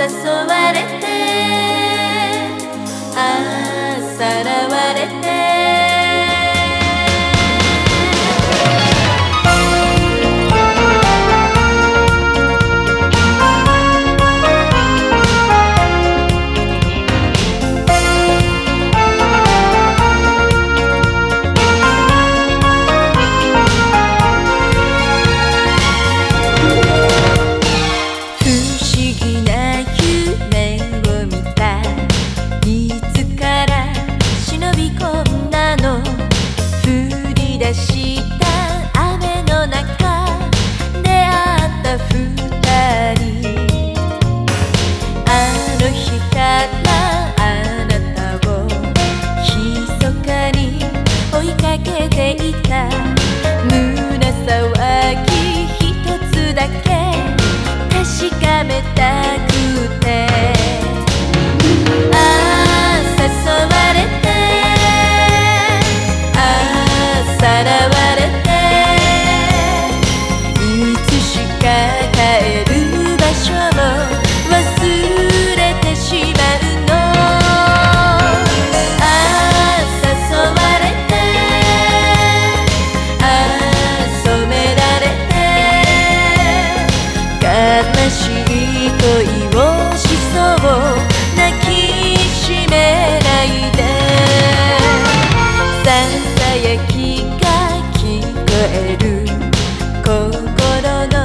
誘われて。しい恋をしそう泣きしめないで。ささやきが聞こえる。心の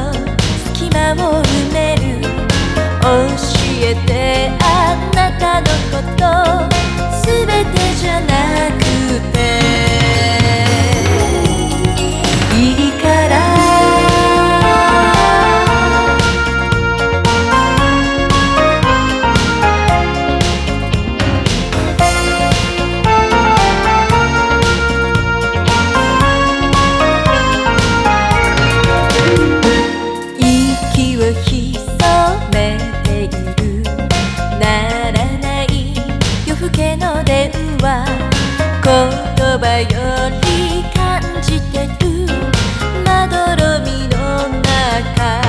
隙間を埋める。教えてあなたのこと。すべてじゃなくばより感じてる。まどろみの中。あ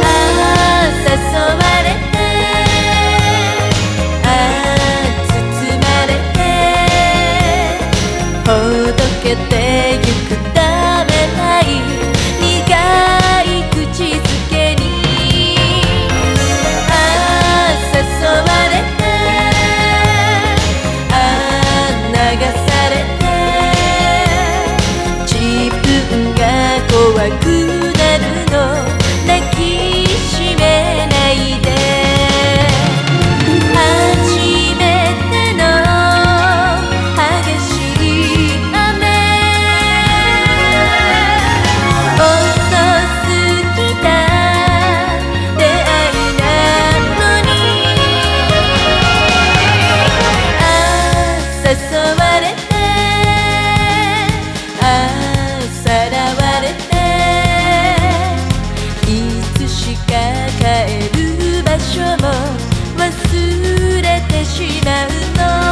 あ誘われて。ああ包まれて。ほどけて。like this. 失うの